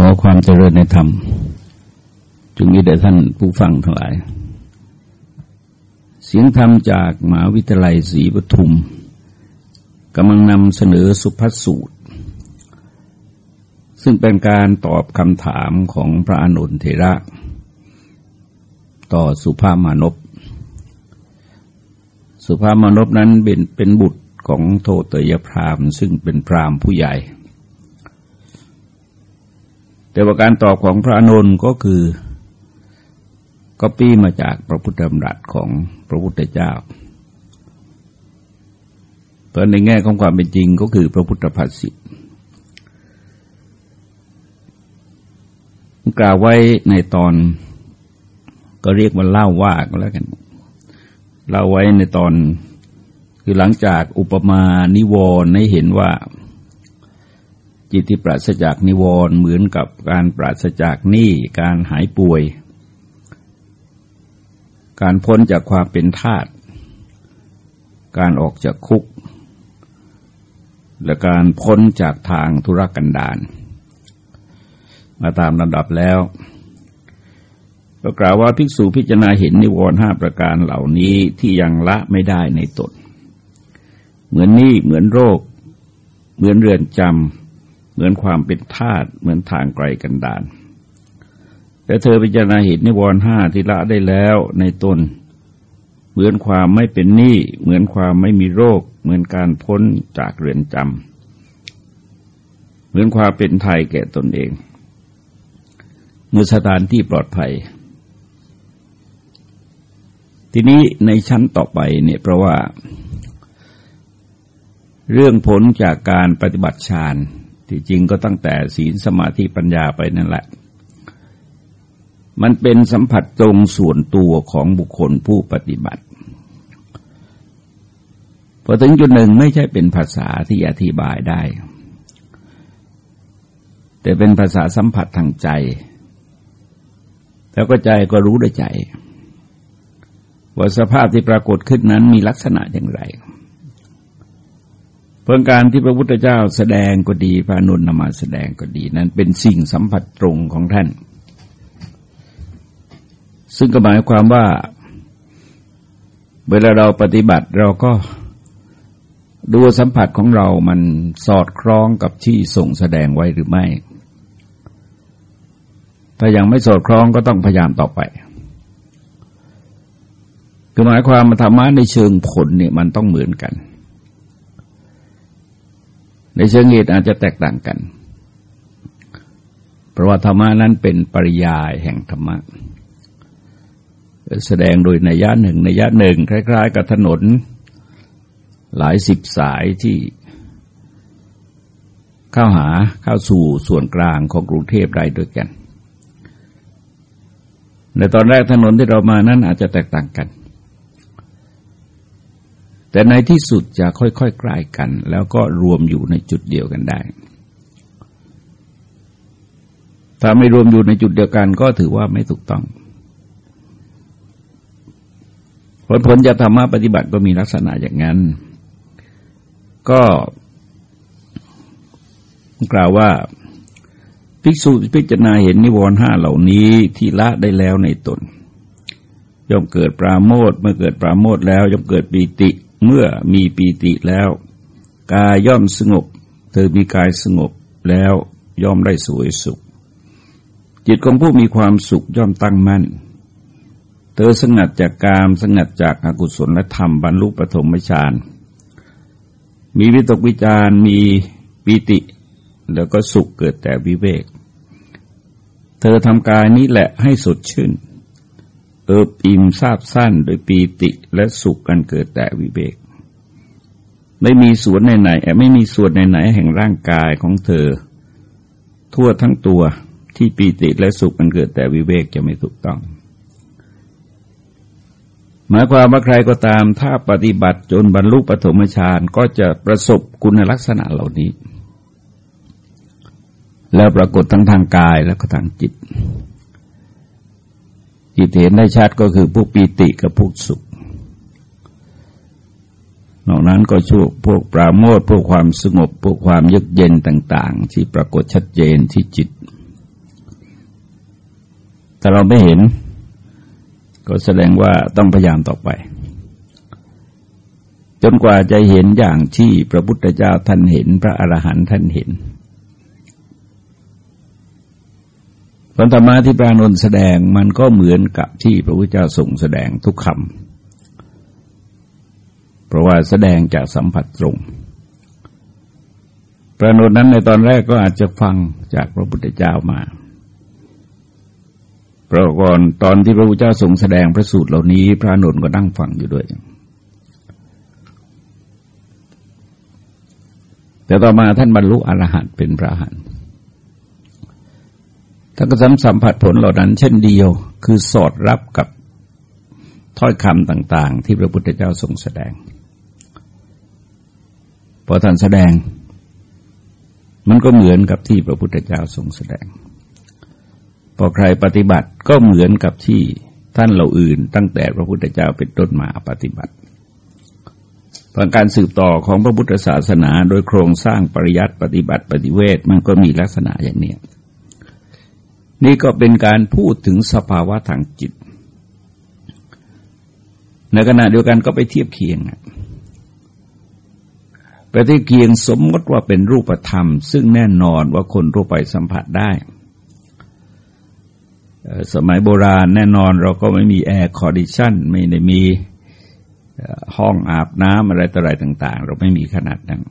ขอความเจริญในธรรมจงมีแด่ท่านผู้ฟังทั้งหลาย เสียงธรรมจากมหาวิทยาลัยศรีปทุมกำลังนำเสนอสุภาสูตร ซึ่งเป็นการตอบคำถามของพระอนุนเทระ ต่อสุภามานพสุภามานพนั้นเป็นเป็นบุตรของโทเตยพรามซึ่งเป็นพรามผู้ใหญ่ แต่ว่าการตอบของพระอนุนก็คือก็ปี้มาจากพระพุทธธรรมรัตของพระพุทธเจ้าเพราะในแง่ของความเป็นจริงก็คือพระพุทธภาษิตกล่าวไว้ในตอน ก็เรียกว่าเล่าว่าก็แล้วกัน เล่าไว้ในตอน คือหลังจากอุปมานิวรณ์ให้เห็นว่า จิตที่ปราศจากนิวรณ์เหมือนกับการปราศจากหนี้การหายป่วย การพ้นจากความเป็นทาสการออกจากคุก และการพ้นจากทางธุรกันดารมาตามลำดับแล้วก็กล่าวว่าภิกษุพิจารณาเห็นนิวรณ์ห้าประการเหล่านี้ที่ยังละไม่ได้ในตนเหมือนนี้เหมือนโรค เหมือนเรือนจำ เหมือนความเป็นธาตุเหมือนทางไกลกันดานแต่เธอพิจารณาเห็นนิวรณ์ห้าที่ละได้แล้วในตน เหมือนความไม่เป็นหนี้เหมือนความไม่มีโรค เหมือนการพ้นจากเรือนจำเหมือนความเป็นไทยแก่ตนเองเมื่อสถานที่ปลอดภัย ทีนี้ในชั้นต่อไปเนี่ยเพราะว่า เรื่องผลจากการปฏิบัติฌาน ที่จริงก็ตั้งแต่ศีลสมาธิปัญญาไปนั่นแหละ มันเป็นสัมผัสตรงส่วนตัวของบุคคลผู้ปฏิบัติพอถึงจุดหนึ่งไม่ใช่เป็นภาษาที่อธิบายได้ แต่เป็นภาษาสัมผัสทางใจ แล้วก็ใจก็รู้ด้วยใจว่าสภาพที่ปรากฏขึ้นนั้นมีลักษณะอย่างไร เพื่อการที่พระพุทธเจ้าแสดงก็ดีพระนุนนำมาแสดงก็ดีนั้นเป็นสิ่งสัมผัสตรงของท่าน ซึ่งก็หมายความว่า เวลาเราปฏิบัติเราก็ดูสัมผัสของเรามันสอดคล้องกับที่ส่งแสดงไว้หรือไม่ ถ้ายังไม่สอดคล้องก็ต้องพยายามต่อไป คือหมายความมาธรรมะในเชิงผลเนี่ยมันต้องเหมือนกัน ในเชิงเหตุอาจจะแตกต่างกัน เพราะว่าธรรมะนั้นเป็นปริยายแห่งธรรมะ แสดงโดยนัยยะหนึ่งนัยยะหนึ่งคล้าย ๆ กับถนน หลายสิบสายที่เข้าหาเข้าสู่ส่วนกลางของกรุงเทพได้ด้วยกัน ในตอนแรกถนนที่เรามานั้นอาจจะแตกต่างกัน แต่ในที่สุดจะค่อยๆใกล้กัน แล้วก็รวมอยู่ในจุดเดียวกันได้ ถ้าไม่รวมอยู่ในจุดเดียวกันก็ถือว่าไม่ถูกต้อง ผลผลจะธรรมะปฏิบัติก็มีลักษณะอย่างนั้น ก็กล่าวว่าภิกษุพิจารณาเห็นนิวรณ์ห้าเหล่านี้ที่ละได้แล้วในตนย่อมเกิดปราโมทเมื่อเกิดปราโมทแล้วย่อมเกิดปีติ เมื่อมีปีติแล้ว กายย่อมสงบ เธอมีกายสงบแล้วย่อมได้สวยสุข จิตของผู้มีความสุขย่อมตั้งมั่น เธอสงัดจากกามสงัดจากอากุศลและธรรมบรรลุปฐมฌานมีวิตกวิจารมีปีติ แล้วก็สุขเกิดแต่วิเวก เธอทำกายนี้แหละให้สดชื่น เอิบอิ่มซาบสั้นโดยปีติและสุขกันเกิดแต่วิเวกไม่มีส่วนไหนๆไม่มีส่วนไหนๆแห่งร่างกายของเธอ ทั่วทั้งตัวที่ปีติและสุขกันเกิดแต่วิเวกจะไม่ถูกต้อง หมายความว่าใครก็ตามถ้าปฏิบัติจนบรรลุปฐมฌานก็จะประสบคุณลักษณะเหล่านี้ แล้วปรากฏทั้งทางกายและก็ทางจิต ที่เห็นได้ชัดก็คือพวกปีติกับพวกสุขนอกนั้นก็ช่วพวกปราโมทพวกความสงบ พวกความยึกเย็นต่าง ๆ ที่ปรากฏชัดเจนที่จิตาเราไม่เห็น ก็แสดงว่าต้องพยายามต่อไป จนกว่าจะเห็นอย่างที่พระพุทธเจ้าท่านเห็น พระอรหันต์ท่านเห็น ผลธรรมะที่พระนนท์แสดงมันก็เหมือนกับที่พระพุทธเจ้าทรงแสดงทุกคำเพราะว่าแสดงจากสัมผัสตรง พระนนท์นั้นในตอนแรกก็อาจจะฟังจากพระพุทธเจ้ามาเพราะก่อนตอนที่พระพุทธเจ้าทรงแสดงพระสูตรเหล่านี้ พระนนท์ก็นั่งฟังอยู่ด้วย แต่ต่อมาท่านบรรลุอรหันต์เป็นพระอรหันต์ ท่านก็สัมสัมผัสผลเหล่านั้น เช่นเดียว คือสอดรับกับถ้อยคำต่าง ๆ ที่พระพุทธเจ้าทรงแสดง พอท่านแสดง มันก็เหมือนกับที่พระพุทธเจ้าทรงแสดง พอใครปฏิบัติก็เหมือนกับที่ท่านเหล่าอื่น ตั้งแต่พระพุทธเจ้าเป็นต้นมาปฏิบัติการสืบต่อของพระพุทธศาสนา โดยโครงสร้างปริยัติปฏิบัติปฏิเวทมันก็มีลักษณะอย่างนี้ นี่ก็เป็นการพูดถึงสภาวะทางจิต ในขณะเดียวกันก็ไปเทียบเคียงไปเทียบเคียงสมมติว่าเป็นรูปธรรม ซึ่งแน่นอนว่าคนทั่วไปสัมผัสได้สมัยโบราณแน่นอนเราก็ไม่มี air condition ไม่ได้มีห้องอาบน้ำอะไรต่ออะไรต่าง ๆ เราไม่มีขนาดนั้น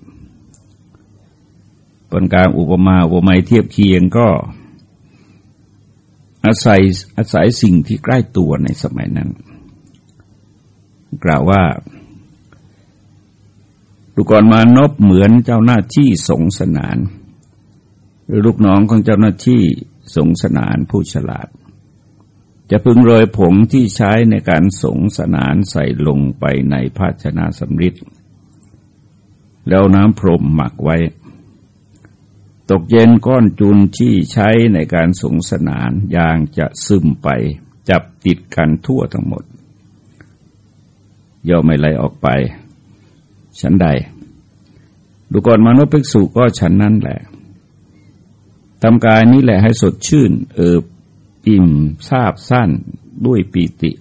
ผลการอุปมาอุปไมยเทียบเคียงก็ อาศัยอาศัยสิ่งที่ใกล้ตัวในสมัยนั้น กล่าวว่าดูก่อนมานบเหมือนเจ้าหน้าที่สงสนาน หรือลูกน้องของเจ้าหน้าที่สงสนานผู้ฉลาด จะพึงโรยผงที่ใช้ในการสงสนานใส่ลงไปในภาชนะสำริดแล้วน้ำพรมหมักไว้ ตกเย็นก้อนจุนที่ใช้ในการสงสนานยางจะซึมไปจับติดกันทั่วทั้งหมดย่อมไม่ไหลออกไปฉันใด ดูก่อนมนุษย์ภิกษุก็ฉันนั้นแหละทำกายนี้แหละให้สดชื่น เอิบอิ่มซาบสั้นด้วยปีติ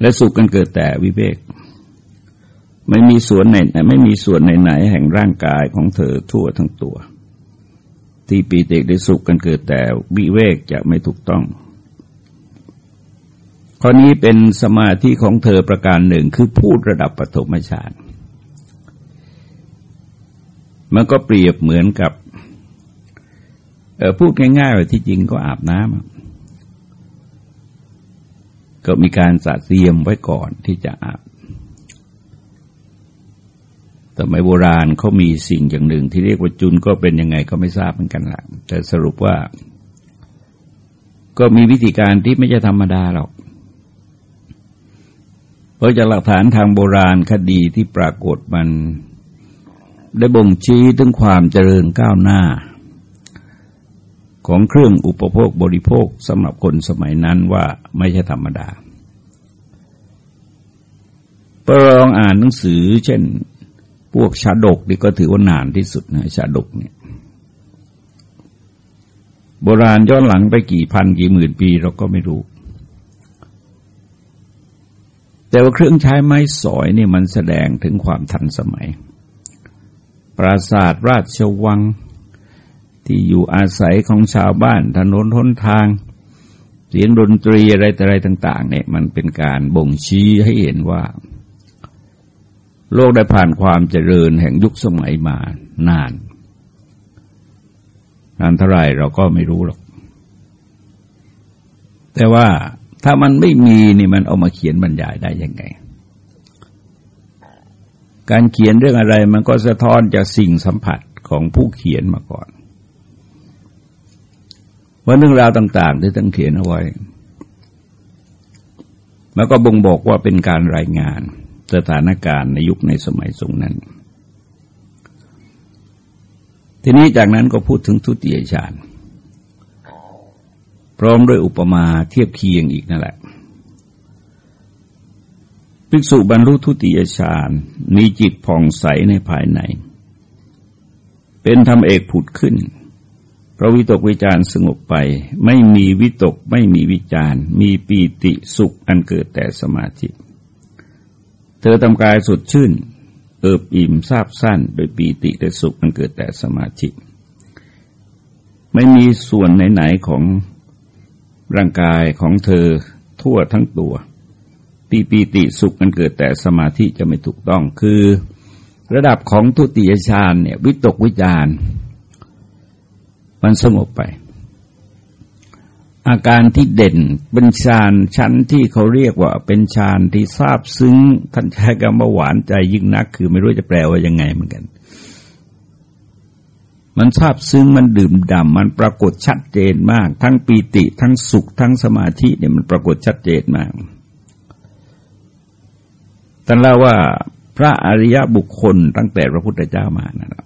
และสุขกันเกิดแต่วิเวก ไม่มีส่วนไหนไม่มีส่วนไหนๆแห่งร่างกายของเธอทั่วทั้งตัว ที่ปีติได้สุขกันเกิดแต่วิเวกจะไม่ถูกต้องข้อนี้เป็นสมาธิของเธอประการหนึ่งคือพูดระดับปฐมฌานมันก็เปรียบเหมือนกับพูดง่ายๆว่าที่จริงก็อาบน้ำก็มีการสะเตรียมไว้ก่อนที่จะอาบ สมัยโบราณเขามีสิ่งอย่างหนึ่ง ที่เรียกว่าจุนก็เป็นยังไงก็ไม่ทราบเหมือนกันละแต่สรุปว่า ก็มีวิธีการที่ไม่จะธรรมดาหรอก เพราะจากหลักฐานทางโบราณคดีที่ปรากฏมัน ได้บ่งชี้ถึงความเจริญก้าวหน้า ของเครื่องอุปโภคบริโภคสำหรับคนสมัยนั้นว่าไม่ใช่ธรรมดาประลองอ่านหนังสือ เช่น พวกชาดกนี่ก็ถือว่านานที่สุดนะชาดกเนี่ย โบราณย้อนหลังไปกี่พันกี่หมื่นปีเราก็ไม่รู้ แต่ว่าเครื่องใช้ไม้สอยนี่มันแสดงถึงความทันสมัย ปราสาทราชวังที่อยู่อาศัยของชาวบ้านถนนทนทาง เสียงดนตรีอะไรต่อะไรต่าง ๆ เนี่ย มันเป็นการบ่งชี้ให้เห็นว่า โลกได้ผ่านความเจริญแห่งยุคสมัยมานาน นานเท่าไรเราก็ไม่รู้หรอก แต่ว่าถ้ามันไม่มีนี่มันเอามาเขียนบรรยายได้ยังไง การเขียนเรื่องอะไรมันก็สะท้อนจากสิ่งสัมผัสของผู้เขียนมาก่อน ว่าเรื่องราวต่าง ๆ ที่ตั้งเขียนเอาไว้ แล้วก็บ่งบอกว่าเป็นการรายงาน สถานการณ์ในยุคในสมัยทรงนั้น ทีนี้จากนั้นก็พูดถึงทุติยฌานพร้อมด้วยอุปมาเทียบเคียงอีกนั่นแหละภิกษุบรรลุทุติยฌานมีจิตผ่องใสในภายใน เป็นธรรมเอกผุดขึ้นพระวิตกวิจารสงบไป ไม่มีวิตกไม่มีวิจารมีปีติสุขอันเกิดแต่สมาธิ ธอทำกายสดชื่น เอิบอิ่มซาบสั้นโดยปีติแต่สุขอันเกิดแต่สมาธิไม่มีส่วนไหนๆของร่างกายของเธอทั่วทั้งตัวปีปีติสุขอันเกิดแต่สมาธิจะไม่ถูกต้องคือ ระดับของทุติยฌานเนี่ยวิตกวิจารมันสงบไป อาการที่เด่นเป็นฌานชั้นที่เขาเรียกว่า เป็นฌานที่ทราบซึ้งท่านใช้คำว่าหวานใจยิ่งนัก คือไม่รู้จะแปลว่ายังไงเหมือนกัน มันทราบซึ้งมันดื่มด่ำมันปรากฏชัดเจนมาก ทั้งปีติ ทั้งสุข ทั้งสมาธิเนี่ยมันปรากฏชัดเจนมากท่านเล่าว่าพระอริยบุคคลตั้งแต่พระพุทธเจ้ามานะครับ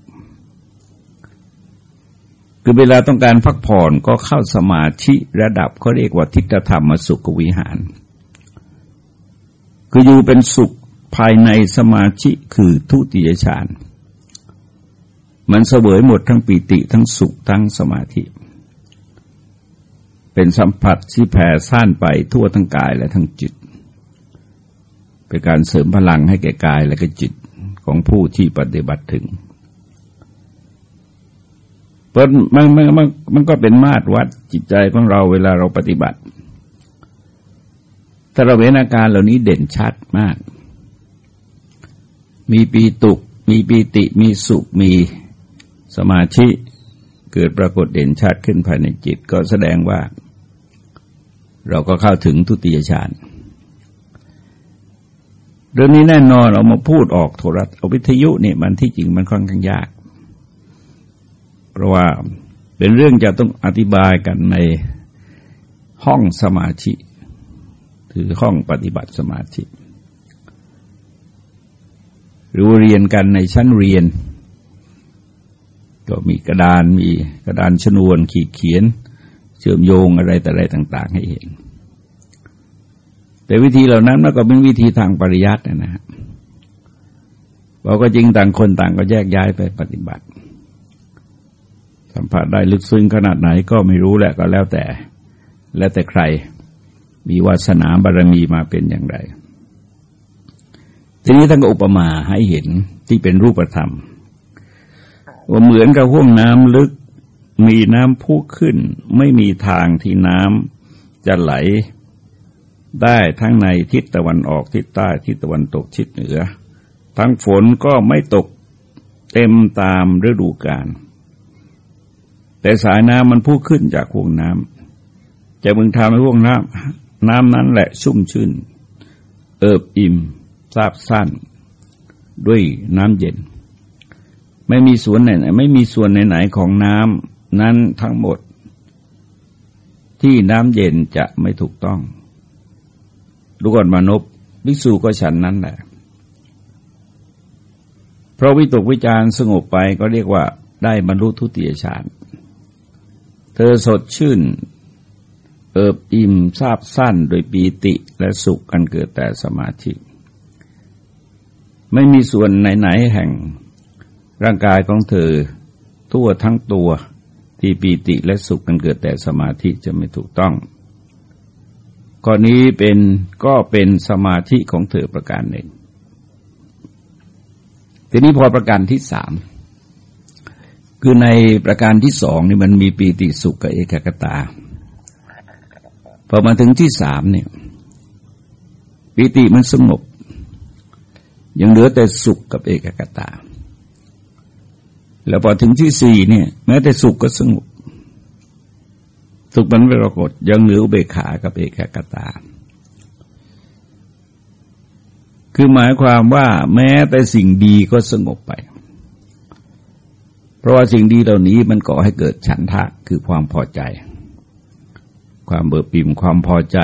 คือเวลาต้องการพักผ่อนก็เข้าสมาธิระดับเขาเรียกว่าทิฏฐธรรมสุขวิหาร คืออยู่เป็นสุขภายในสมาธิคือทุติยฌานมันเสวยหมดทั้งปีติทั้งสุขทั้งสมาธิ เป็นสัมผัสที่แผ่ซ่านไปทั่วทั้งกายและทั้งจิต เป็นการเสริมพลังให้แก่กายและก็จิตของผู้ที่ปฏิบัติถึง เพราะมันมันมันมันก็เป็นมาตรวัดจิตใจของเราเวลาเราปฏิบัติถ้าเราเห็นอาการเหล่านี้เด่นชัดมาก มีปีตุก มีปีติ มีสุข มีสมาธิเกิดปรากฏเด่นชัดขึ้นภายในจิตก็แสดงว่า เราก็เข้าถึงทุติยฌานเรื่องนี้แน่นอนเรามาพูดออกโทรทัศน์วิทยุเนี่ยมันที่จริงมันค่อนข้างยาก ราะว่าเป็นเรื่องจะต้องอธิบายกันในห้องสมาธิคือห้องปฏิบัติสมาธิหรือเรียนกันในชั้นเรียน ก็มีกระดานมีกระดานชนวนขีดเขียน เชื่อมโยงอะไรแต่อะไรต่าง ๆ ให้เห็น แต่วิธีเหล่านั้นมันก็เป็นวิธีทางปริยัตินะฮะเราก็จริงต่างคนต่างก็แยกย้ายไปปฏิบัติ สัมผัสได้ลึกซึ้งขนาดไหนก็ไม่รู้แหละก็แล้วแต่ แล้วแต่ใครมีวาสนาบารรมีมาเป็นอย่างไร ทีนี้ท่านก็อุปมาให้เห็นที่เป็นรูปธรรม ว่าเหมือนกับห้วงน้ำลึกมีน้ำพุขึ้น ไม่มีทางที่น้ำจะไหลได้ทั้งในทิศตะวันออกทิศใต้ทิศตะวันตกทิศเหนือ ทั้งฝนก็ไม่ตกเต็มตามฤดูกาล แต่สายน้ำมันพุ่งขึ้นจากห่วงน้ำจะมึงทำให้ห่วงน้ำน้ำนั้นแหละชุ่มชื่น เอิบอิ่มซาบสั้น ด้วยน้ำเย็น ไม่มีส่วนไหนไม่มีส่วนไหนๆของน้ำนั้นทั้งหมด ที่น้ำเย็นจะไม่ถูกต้องดูก่อนมนุษย์วิสูก็ฉันนั้นแหละเพราะวิตกวิจารสงบไปก็เรียกว่าได้บรรลุทุติยฌาน ธอสดชื่น เอิบอิ่มซาบสั้นโดยปีติและสุขกันเกิดแต่สมาธิ ไม่มีส่วนไหนๆแห่ง ร่างกายของเธอทั่วทั้งตัวที่ปีติและสุขกันเกิดแต่สมาธิจะไม่ถูกต้องข้อนี้เป็นก็เป็นสมาธิของเธอประการหนึ่ง ทีนี้พอประการที่สาม คือในประการที่สองนี่มันมีปีติสุขกับเอกกตา พอมาถึงที่สามเนี่ยปีติมันสงบ ยังเหลือแต่สุขกับเอกกตา แล้วพอถึงที่สี่เนี่ย แม้แต่สุขก็สงบ สุขมันไม่ปรากฏยังเหลือเบขากับเอกกตา คือหมายความว่าแม้แต่สิ่งดีก็สงบไป เพราะว่าสิ่งดีเหล่านี้มันก่อให้เกิดฉันทะคือความพอใจ ความเบิดปิ่มความพอใจ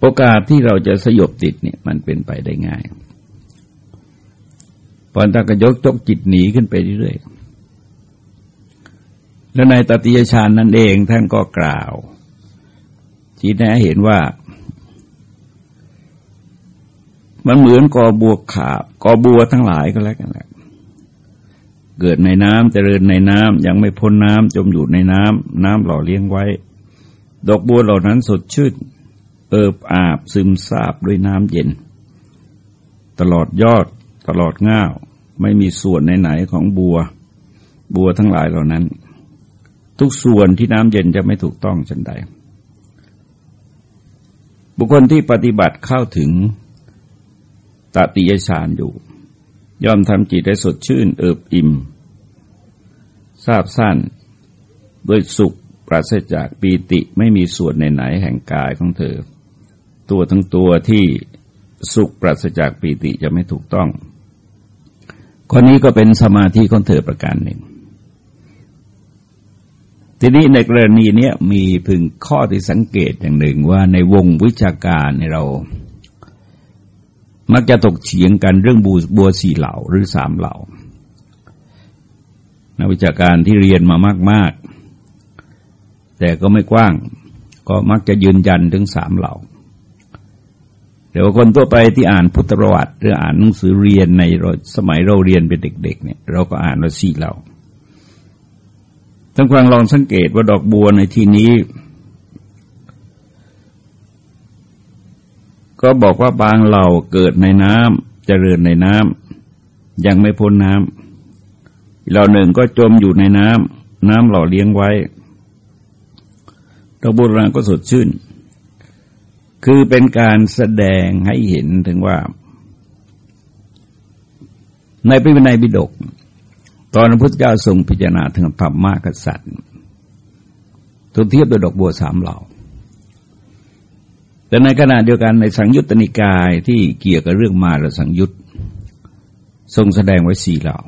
โอกาสที่เราจะสยบติดเนี่ยมันเป็นไปได้ง่ายพอตากยกจกจิตหนีขึ้นไปเรื่อยๆ แล้วในตติยฌานนั่นเองท่านก็กล่าว ชี้แนะเห็นว่า มันเหมือนกอบัวขาบกอบัวทั้งหลายก็แล้วกันแหละ เกิดในน้ำเจริญในน้ำยังไม่พ้นน้ำจมอยู่ในน้ำน้ำหล่อเลี้ยงไว้ ดอกบัวเหล่านั้นสดชื่น เอิบอาบซึมซาบด้วยน้ำเย็น ตลอดยอดตลอดง่าว ไม่มีส่วนไหนๆของบัว บัวทั้งหลายเหล่านั้น ทุกส่วนที่น้ำเย็นจะไม่ถูกต้องชันใด บุคคลที่ปฏิบัติเข้าถึงตติยฌานอยู่ ย่อมทำจิตให้สดชื่นเอิบอิ่มทราบสั้นด้วยสุขปราศจากปีติไม่มีส่วนไหนแห่งกายของเธอ ตัวทั้งตัวที่สุขปราศจากปีติจะไม่ถูกต้องคนนี้ก็เป็นสมาธิของเธอประการหนึ่ง ทีนี้ในกรณีนี้มีพึงข้อที่สังเกตอย่างหนึ่งว่าในวงวิชาการในเรา มักจะตกเฉียงกันเรื่องบูบัวสี่เหล่าหรือสามเหล่านักวิชาการที่เรียนมามาก ๆ แต่ก็ไม่กว้าง ก็มักจะยืนยันถึงสามเหล่าเดี๋ยวคนทั่วไปที่อ่านพุทธประวัติหรืออ่านหนังสือเรียนในสมัยเราเรียนเป็นเด็ก ๆ เนี่ย เราก็อ่านว่าสี่เหล่าทั้งฟังลองสังเกตว่าดอกบัวในที่นี้ ก็บอกว่าบางเหล่าเกิดในน้ำเจริญในน้ำยังไม่พ้นน้ำเหล่าหนึ่งก็จมอยู่ในน้ำน้ำหล่อเลี้ยงไว้ดอกบัวรางก็สดชื่น คือเป็นการแสดงให้เห็นถึงว่า ในพระวินัยบิดก ตอนพระพุทธเจ้าทรงพิจารณาถึงธรรมะกษัตริย์ทุกเทียบโดยดอกบัวสามเหล่า แต่ในขณะเดียวกันในสังยุตตนิกายที่เกี่ยวกับเรื่องมาและสังยุตทรงแสดงไว้สี่เหล่า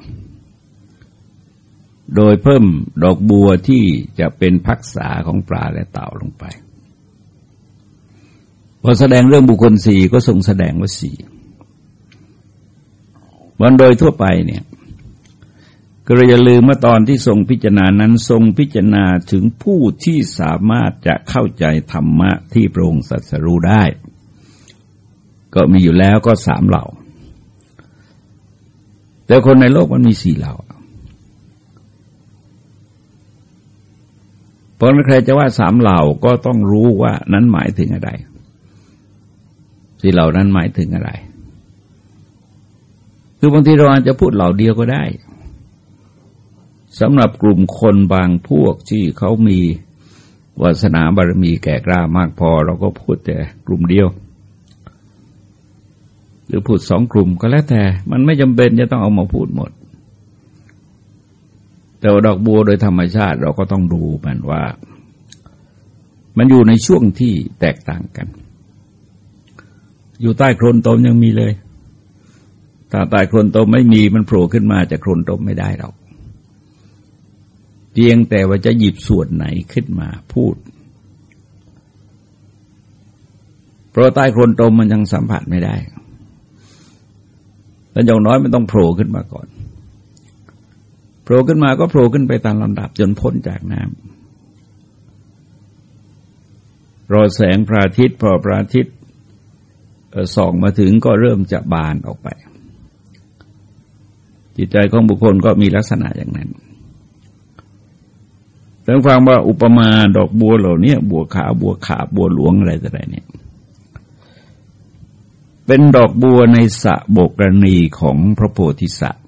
โดยเพิ่มดอกบัวที่จะเป็นพักษาของปลาและเต่าลงไปพอแสดงเรื่องบุคคลสี่ก็ทรงแสดงว่าสี่วันโดยทั่วไปเนี่ย ก็อย่าลืมเมื่อตอนที่ทรงพิจารณานั้นทรงพิจารณาถึงผู้ที่สามารถจะเข้าใจธรรมะที่พระองค์สัสรู้ได้ ก็มีอยู่แล้วก็สามเหล่า แต่คนในโลกมันมีสี่เหล่าเพราะใครจะว่าสามเหล่าก็ต้องรู้ว่านั้นหมายถึงอะไรสี่เหล่านั้นหมายถึงอะไร คือบางทีเราอาจจะพูดเหล่าเดียวก็ได้ สำหรับกลุ่มคนบางพวกที่เขามีวาสนาบารมีแก่กล้ามากพอ เราก็พูดแต่กลุ่มเดียว หรือพูดสองกลุ่มก็แล้วแต่ มันไม่จำเป็นจะต้องเอามาพูดหมด แต่ดอกบัวโดยธรรมชาติเราก็ต้องดูมันว่า มันอยู่ในช่วงที่แตกต่างกัน อยู่ใต้โคลนตมยังมีเลยถ้าใต้โคลนตมไม่มีมันโผล่ขึ้นมาจากโคลนตมไม่ได้หรอก เพียงแต่ว่าจะหยิบส่วนไหนขึ้นมาพูด เพราะใต้โคลนตมมันยังสัมผัสไม่ได้แต่อย่างน้อยมันต้องโผล่ขึ้นมาก่อน โผล่ขึ้นมาก็โผล่ขึ้นไปตามลำดับจนพ้นจากน้ำรอแสงพระอาทิตย์พอพระอาทิตย์ส่องมาถึงก็เริ่มจะบานออกไป จิตใจของบุคคลก็มีลักษณะอย่างนั้น ท่านฟังว่าอุปมาดอกบัวเหล่านี้บัวขาวบัวขาบัวหลวงอะไรต่างๆเนี่ยเป็นดอกบัวในสระโบกรณีของพระโพธิสัตว์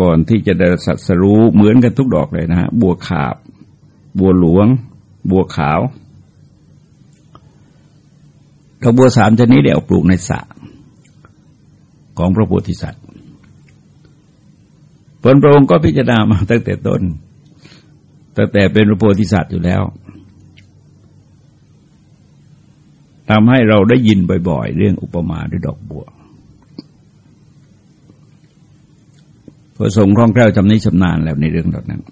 ก่อนที่จะได้สัตสรู้เหมือนกันทุกดอกเลยนะฮะบัวขาบ บัวหลวง บัวขาวดอกบัวสามชนิดเดี๋ยวปลูกในสระของพระโพธิสัตว์พระองค์ก็พิจารณามาตั้งแต่ต้น แต่แต่เป็นพระโพธิสัตว์อยู่แล้วทำให้เราได้ยินบ่อยๆ เรื่องอุปมาด้วยดอกบัวพระสงฆ์คล่องแคล่วจำนิชำนาญแล้วในเรื่องเหล่านั้น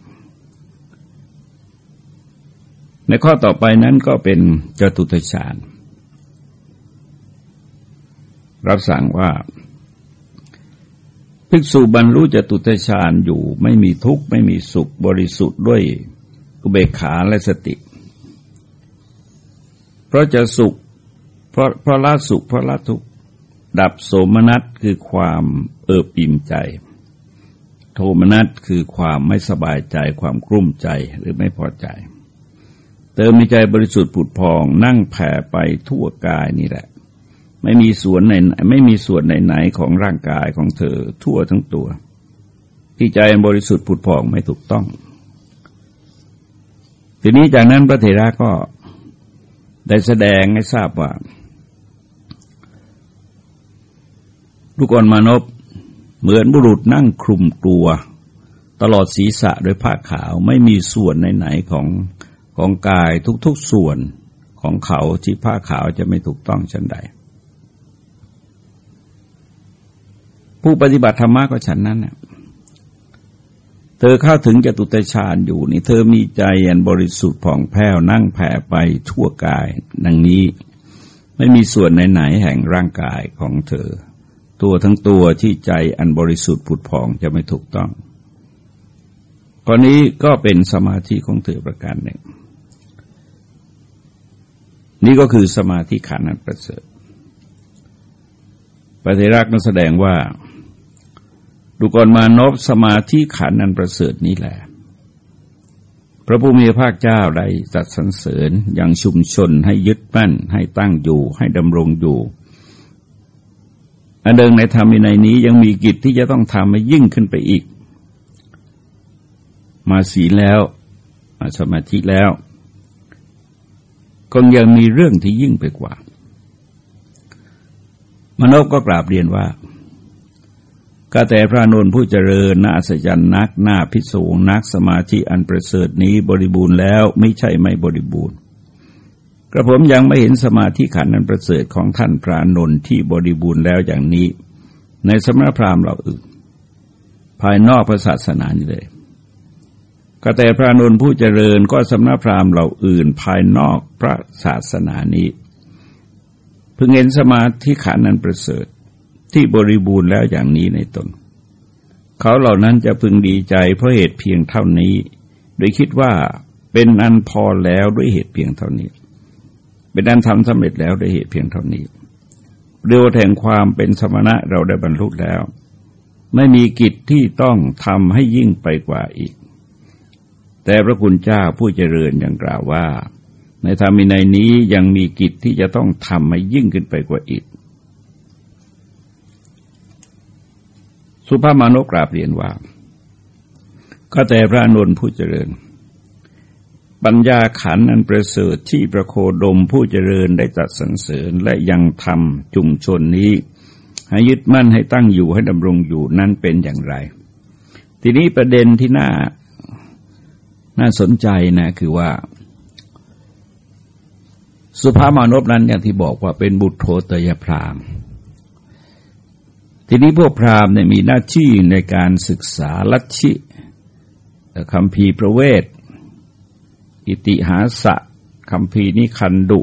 ในข้อต่อไปนั้นก็เป็นจตุตฌานรับสั่งว่า ภิกษุบรรลุจตุตฌานอยู่ไม่มีทุกข์ไม่มีสุขบริสุทธิ์ด้วยอุเบกขาและสติ เพราะจะสุข เพราะเพราะละสุขเพราะละทุกข์ดับโสมนัสคือความเอิบอิ่มใจ โทมนัสคือความไม่สบายใจความกลุ้มใจหรือไม่พอใจ เติมมีใจบริสุทธิ์ผุดพองนั่งแผ่ไปทั่วกายนี่แหละ ไม่มีส่วนไหนไม่มีส่วนไหนๆของร่างกายของเธอทั่วทั้งตัว ที่ใจบริสุทธิ์ผุดพองไม่ถูกต้อง ทีนี้จากนั้นพระเถระก็ได้แสดงให้ทราบว่า ลูกอ่อนมานพเหมือนบุรุษนั่งคลุมตัวตลอดศีรษะด้วยผ้าขาวไม่มีส่วนไหนๆของของกายทุกๆส่วนของเขาที่ผ้าขาวจะไม่ถูกต้องชันใด ผู้ปฏิบัติธรรมะก็ฉันนั้นเนี่ยเธอเข้าถึงจตุตฌานอยู่นี่ เธอมีใจอันบริสุทธิ์ผ่องแผ้วนั่งแผ่ไปทั่วกาย ดังนี้ไม่มีส่วนไหนๆแห่งร่างกายของเธอ ตัวทั้งตัวที่ใจอันบริสุทธิ์ผุดผ่องจะไม่ถูกต้องกรณีก็เป็นสมาธิของเธอประการหนึ่ง นี่ก็คือสมาธิขันธ์อันประเสริฐ ปฏิรักษ์นั้นแสดงว่าดูก่อนมานบสมาธิขันธ์อันประเสริฐนี้แหละพระผู้มีพระภาคเจ้าได้จัดสรรเสริญอย่างชุมชนให้ยึดมั่นให้ตั้งอยู่ให้ดำรงอยู่ อันเดิมในธรรมในนี้ยังมีกิจที่จะต้องทำให้ยิ่งขึ้นไปอีก มาศีลแล้ว มาสมาธิแล้วก็ยังมีเรื่องที่ยิ่งไปกว่า มนุษย์ก็กราบเรียนว่าก็แต่พระนนผู้เจริญน่าอัศจรรย์นักหน่าพิสูงนักสมาธิอันประเสริฐนี้บริบูรณ์แล้วไม่ใช่ไม่บริบูรณ์กระผมยังไม่เห็นสมาธิขันนั้นประเสริฐของท่านพระนนท์ที่บริบูรณ์แล้วอย่างนี้ ในสมณพราหมณ์เราอื่น ภายนอกพระศาสนานี้เลยก็แต่พระนนท์ผู้เจริญก็สมณพราหมณ์เราอื่น ภายนอกพระศาสนานี้ พิ่งเห็นสมาธิขันันประเสริฐที่บริบูรณ์แล้วอย่างนี้ในตน เขาเหล่านั้นจะพึงดีใจเพราะเหตุเพียงเท่านี้ โดยคิดว่าเป็นอันพอแล้วด้วยเหตุเพียงเท่านี้ เป็นอันทำสำเร็จแล้วด้วยเหตุเพียงเท่านี้เรียวแห่งความเป็นสมณะเราได้บรรลุแล้ว ไม่มีกิจที่ต้องทำให้ยิ่งไปกว่าอีก แต่พระคุณเจ้าผู้เจริญยังกล่าวว่า ในธรรมินัยนี้ยังมีกิจที่จะต้องทำให้ยิ่งขึ้นไปกว่าอีก สุภาพมานกกราบเรียนว่า ก็แต่พระนนท์ผู้เจริญ ปัญญาขันอันประเสริฐที่ประโคดมผู้เจริญได้จัดสรรเสริญและยังทำจุมชนนี้ให้ยึดมั่นให้ตั้งอยู่ให้ดำรงอยู่นั้นเป็นอย่างไร ทีนี้ประเด็นที่น่าน่าสนใจนะคือว่า สุภามานพนั้นอย่างที่บอกว่าเป็นบุตรโทตยพรามทีนี้พวกพราหมณ์เนี่ยมีหน้าที่ในการศึกษาลัทธิคำพีประเวท อิติหาสะคำพีนิคันดุ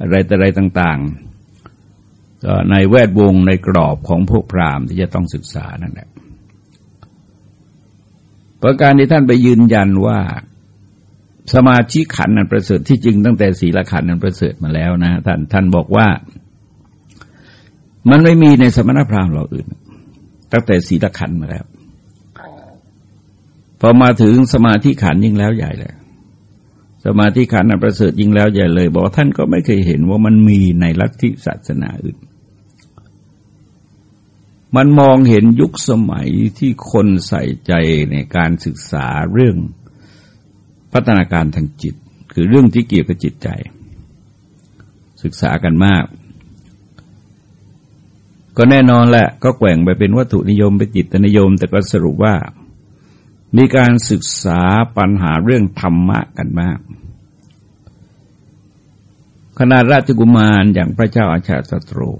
อะไรแต่อะไรต่าง ๆ ก็ในแวดวงในกรอบของพวกพราหมณ์ที่จะต้องศึกษานั่นแหละประการที่ท่านไปยืนยันว่า สมาธิขันนันประเสริฐที่จริงตั้งแต่ศีลขันนันประเสริฐมาแล้วนะท่านท่านบอกว่า มันไม่มีในสมณพราหมณ์เราอื่น ตั้งแต่ศีลขันมาแล้วพอมาถึงสมาธิขันยิ่งแล้วใหญ่เลยสมาธิขันธ์ประเสริฐยิ่งแล้วใหญ่เลย บอกท่านก็ไม่เคยเห็นว่ามันมีในลัทธิศาสนาอื่น มันมองเห็นยุคสมัยที่คนใส่ใจในการศึกษาเรื่อง พัฒนาการทางจิต คือเรื่องที่เกี่ยวกับจิตใจ ศึกษากันมาก ก็แน่นอนแหละ ก็แกว่งไปเป็นวัตถุนิยมไปจิตนิยม แต่ก็สรุปว่า มีการศึกษาปัญหาเรื่องธรรมะกันมากขนาดราชกุมารอย่างพระเจ้าอาชาศัตรู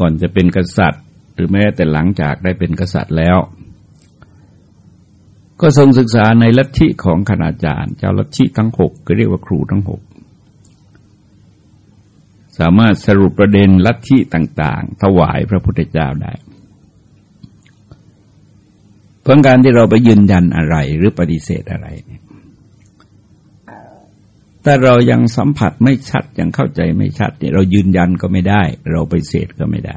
ก่อนจะเป็นกษัตริย์ หรือแม้แต่หลังจากได้เป็นกษัตริย์แล้ว ก็ทรงศึกษาในลัทธิของคณาจารย์ เจ้าลัทธิทั้งหกก็เรียกว่าครูทั้งหกสามารถสรุปประเด็นลัทธิต่าง ๆ ถวายพระพุทธเจ้าได้เพราะการที่เราไปยืนยันอะไรหรือปฏิเสธอะไรเนี่ยถ้าเรายังสัมผัสไม่ชัดยังเข้าใจไม่ชัดเนี่ยเรายืนยันก็ไม่ได้ เราไปเสธก็ไม่ได้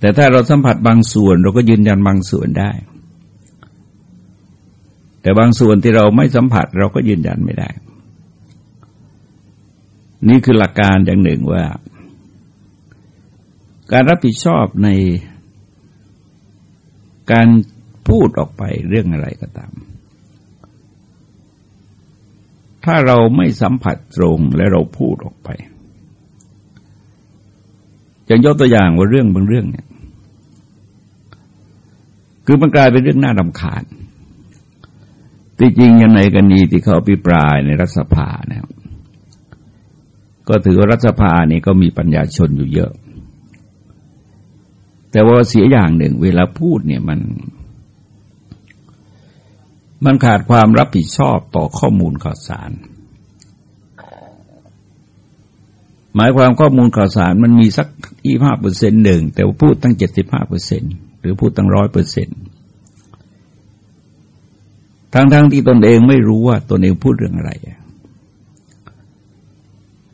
แต่ถ้าเราสัมผัสบางส่วนเราก็ยืนยันบางส่วนได้ แต่บางส่วนที่เราไม่สัมผัสเราก็ยืนยันไม่ได้ นี่คือหลักการอย่างหนึ่งว่า การรับผิดชอบในการพูดออกไปเรื่องอะไรก็ตาม ถ้าเราไม่สัมผัสตรงและเราพูดออกไป อย่างยกตัวอย่างว่าเรื่องบางเรื่องเนี่ยคือมันกลายเป็นเรื่องน่ารำคาญที่จริงยังไงกันนีที่เขาอภิปรายในรัฐสภาเนี่ยก็ถือว่ารัฐสภานี่ก็มีปัญญาชนอยู่เยอะ แต่ว่าเสียอย่างหนึ่งเวลาพูดเนี่ยมัน มันขาดความรับผิดชอบต่อข้อมูลข่าวสาร หมายความข้อมูลข่าวสารมันมีสักยี่ห้าเปอร์เซ็นหนึ่งแต่ว่าพูดตั้งเจ็ดสิบห้าเปอร์เซ็นหรือพูดตั้งร้อยเปอร์เซ็นทั้งทั้งที่ตนเองไม่รู้ว่าตนเองพูดเรื่องอะไร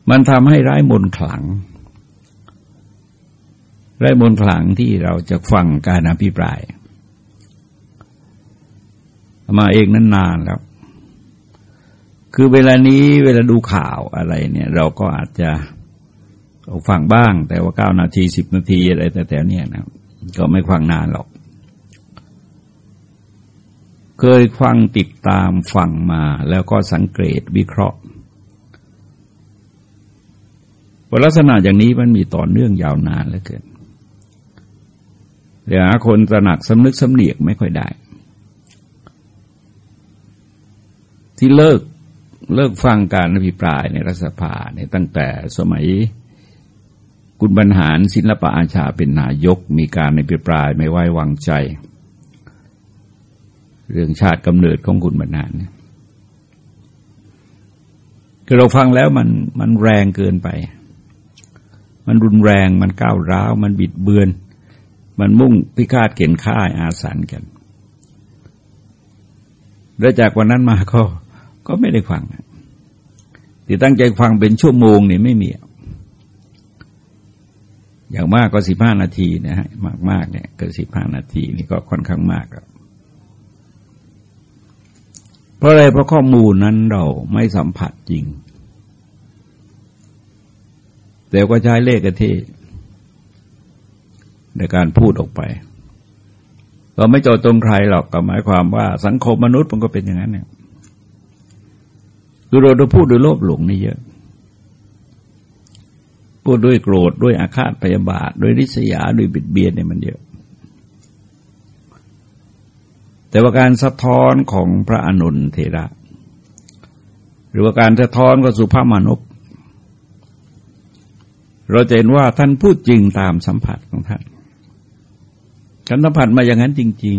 มันทำให้ร้ายมนขลัง ร้ายมนขลังที่เราจะฟังการอภิปราย มาเองนั้นนานแล้ว คือเวลานี้เวลาดูข่าวอะไรเนี่ย เราก็อาจจะ ฟังบ้าง แต่ว่าเก้านาทีสิบนาทีอะไรแต่แต่เนี่ยนะก็ไม่ฟังนานหรอก เคยฟังติดตามฟังมาแล้วก็สังเกตวิเคราะห์ลักษณะอย่างนี้มันมีต่อเนื่องยาวนานเหลือเกินเดี๋ยวคนตระหนักสำนึกสำเนียกไม่ค่อยได้ ที่เลิกเลิกฟังการอภิปรายในรัฐสภาเนี่ยตั้งแต่สมัย คุณบรรหารศิลปะอาชาเป็นนายกมีการในพิปรายไม่ไว้วางใจ เรื่องชาติกำเนิดของคุณบรรหารคือเราฟังแล้วมันมันแรงเกินไป มันรุนแรงมันก้าวร้าว มันบิดเบือน มันมุ่งพิฆาตเก่นข่าอาสันกันแล้วจากวันนั้นมาก็ก็ไม่ได้ฟังที่ตั้งใจฟังเป็นชั่วโมงนี่ไม่มี อย่างมากก็สิบห้านาทีนะฮะมากมากเนี่ยเกิดสิบห้านาทีนี่ก็ค่อนข้างมากครับเพราะอะไรเพราะข้อมูลนั้นเราไม่สัมผัสจริง แต่ก็ใช้เลขกระเทในการพูดออกไป เราไม่โจทย์ตรงใครหรอกก็หมายความว่าสังคมมนุษย์มันก็เป็นอย่างนั้นเนี่ยคือเราพูดโดยโลภหลงนี่เยอะ พูดด้วยโกรธด้วยอาฆาตพยาบาท ด้วยริษยาด้วยบิดเบียนเนี่ยมันเยอะ แต่ว่าการสะท้อนของพระอนุนเทระ หรือว่าการสะท้อนของสุภาพมนุษย์เราจะเห็นว่าท่านพูดจริงตามสัมผัสของท่านการสัมผัสมาอย่างนั้นจริง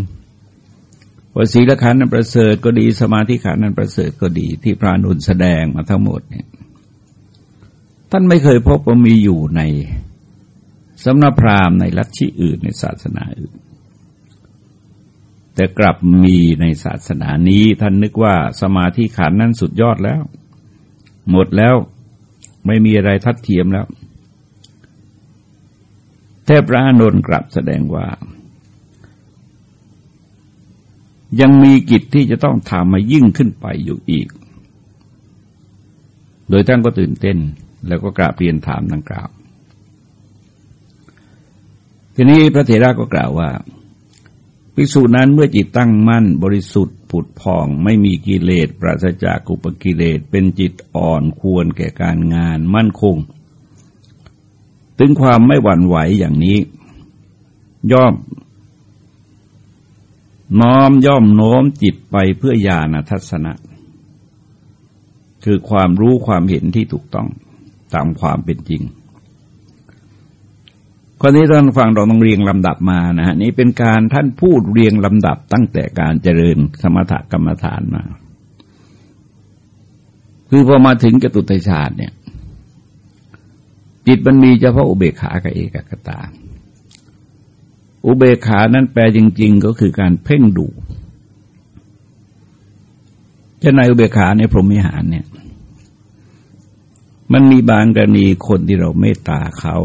ๆว่าศีลขันนั้นประเสริฐก็ดีสมาธิขันนั้นประเสริฐก็ดีที่พระอนุนแสดงมาทั้งหมดเนี่ย ท่านไม่เคยพบว่ามีอยู่ในสำนักพราหมณ์ในลัทธิอื่นในศาสนาอื่น แต่กลับมีในศาสนานี้ท่านนึกว่าสมาธิขันนั้นสุดยอดแล้ว หมดแล้วไม่มีอะไรทัดเทียมแล้วแทพระนนกลับแสดงว่า ยังมีกิจที่จะต้องทำมายิ่งขึ้นไปอยู่อีก โดยท่านก็ตื่นเต้น แล้วก็กราบเรียนถามดังกล่าว ทีนี้พระเถระก็กล่าวว่า ภิกษุนั้นเมื่อจิตตั้งมั่นบริสุทธิ์ผุดพองไม่มีกิเลสปราศจากกุปกิเลสเป็นจิตอ่อนควรแก่การงานมั่นคง ถึงความไม่หวั่นไหวอย่างนี้ ย่อม น้อมย่อมโน้มจิตไปเพื่อญาณทัศนะคือความรู้ความเห็นที่ถูกต้อง ตามความเป็นจริงข้อนี้ท่านฟังเราต้องเรียงลำดับมานะฮะนี่เป็นการท่านพูดเรียงลำดับตั้งแต่การเจริญสมถกรรมฐานมา คือพอมาถึงจตุตฌานเนี่ย จิตมันมีเฉพาะอุเบกขากับเอกกตา อุเบกขานั้นแปลจริง ๆ ก็คือการเพ่งดูจะในอุเบกขาในพรหมิหารเนี่ย มันมีบางกรณีคนที่เราเมตตาเขา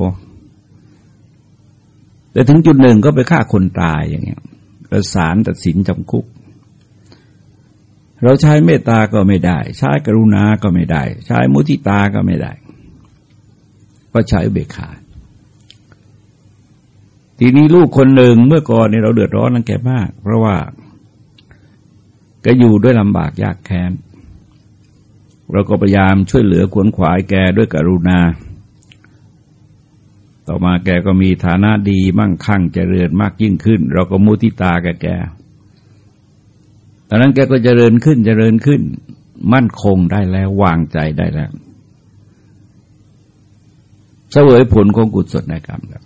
แต่ถึงจุดหนึ่งก็ไปฆ่าคนตายอย่างเงี้ยประสารตัดสินจำคุก เราใช้เมตตาก็ไม่ได้ ใช้กรุณาก็ไม่ได้ ใช้มุทิตาก็ไม่ได้ ก็ใช้เบคาทีนี้ลูกคนหนึ่งเมื่อก่อนเนี่ยเราเดือดร้อนนังแกมาก เพราะว่าก็อยู่ด้วยลำบากยากแค้น เราก็พยายามช่วยเหลือขวนขวายแกด้วยกรุณา ต่อมาแกก็มีฐานะดีมั่งคั่งเจริญมากยิ่งขึ้น เราก็มุติตาแกแกตอนนั้นแกก็เจริญขึ้นเจริญขึ้น มั่นคงได้แล้ววางใจได้แล้วเสวยผลของกุศลในกรรมครับ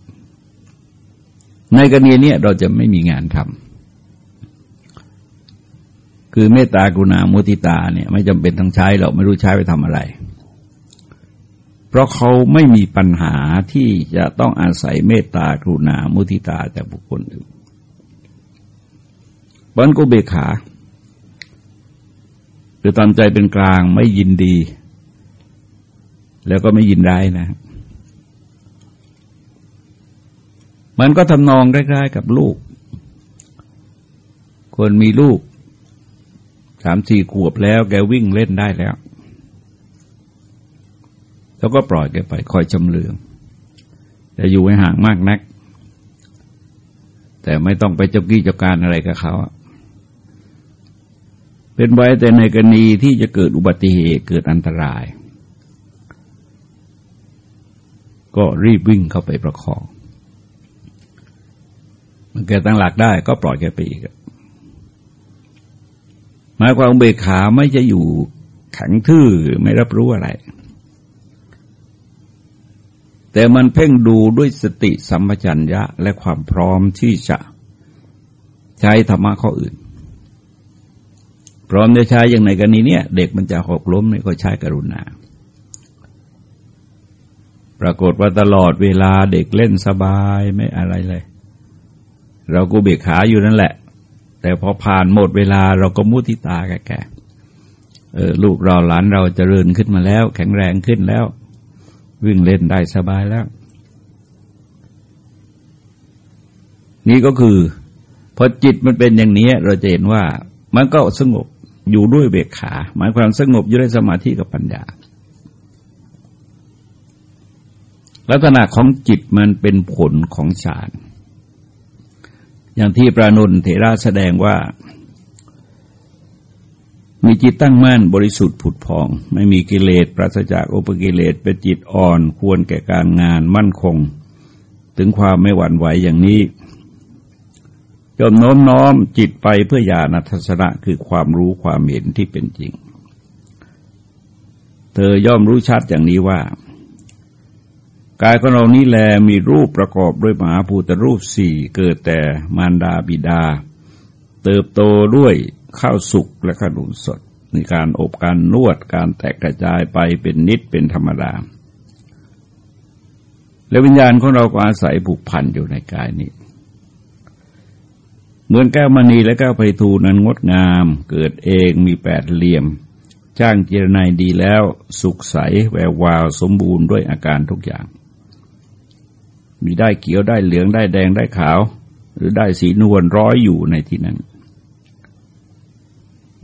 ในกรณีนี้เราจะไม่มีงานทำ คือเมตตากรุณามุติตาเนี่ย ไม่จำเป็นต้องใช้เราไม่รู้ใช้ไปทำอะไร เพราะเขาไม่มีปัญหาที่จะต้องอาศัยเมตตากรุณามุติตาจากบุคคลอื่นบันกุเบขาคือตามใจเป็นกลางไม่ยินดี แล้วก็ไม่ยินร้ายนะมันก็ทำนองใกล้ๆกับลูก คนมีลูก สามสี่ขวบแล้ว แกวิ่งเล่นได้แล้ว แล้วก็ปล่อยแกไปคอยจำเลืองแต่อยู่ให้ห่างมากนัก แต่ไม่ต้องไปเจ้ากี้เจ้าการอะไรกับเขาเป็นไว้แต่ในกรณีที่จะเกิดอุบัติเหตุเกิดอันตราย ก็รีบวิ่งเข้าไปประคองมันแกตั้งหลักได้ก็ปล่อยแกไปอีก มายความเบขาไม่จะอยู่แข็งทื่อไม่รับรู้อะไร แต่มันเพ่งดูด้วยสติสัมปชัญญะและความพร้อมที่จะใช้ธรรมะข้ออื่น พร้อมจะใช้อย่างในกรณีเนี้ยเด็กมันจะหกล้มไม่ก็ใช้กรุณา ปรากฏว่าตลอดเวลาเด็กเล่นสบายไม่อะไรเลย เราก็เบียขาอยู่นั่นแหละ แต่พอผ่านหมดเวลาเราก็มุทิตาแก่เออลูกเราหลานเราจเจริญขึ้นมาแล้ว แข็งแรงขึ้นแล้ว วิ่งเล่นได้สบายแล้ว นี่ก็คือ พอจิตมันเป็นอย่างนี้ เราจะเห็นว่ามันก็สงบอยู่ด้วยเบกขา หมายความสงบอยู่ด้วยสมาธิกับปัญญา ลักษณะของจิตมันเป็นผลของฌาน อย่างที่ปรานุนเถระแสดงว่า มีจิตตั้งมั่นบริสุทธิ์ผุดพอง ไม่มีกิเลสปราศจากอุปกิเลสเป็นจิตอ่อนควรแก่การงานมั่นคง ถึงความไม่หวั่นไหวอย่างนี้จนโน้มน้อมจิตไปเพื่อญาณทัศนะคือความรู้ความเห็นที่เป็นจริง เธอย่อมรู้ชัดอย่างนี้ว่า กายของเรานี้แลมีรูปประกอบด้วยมหาภูตรูปสี่เกิดแต่มารดาบิดา เติบโตด้วยข้าวสุกและขนมสดในการอบการนวดการแตกกระจายไปเป็นนิดเป็นธรรมดา และวิญญาณของเราก็อาศัยผูกพันอยู่ในกายนี้ เหมือนแก้วมณีและแก้วไพทูนั้นงดงาม เกิดเองมีแปดเหลี่ยมจ้างเจรนายดีแล้ว สุขใสแวววาวสมบูรณ์ด้วยอาการทุกอย่าง มีได้เขียวได้เหลืองได้แดงได้ขาว หรือได้สีนวลร้อยอยู่ในที่นั้น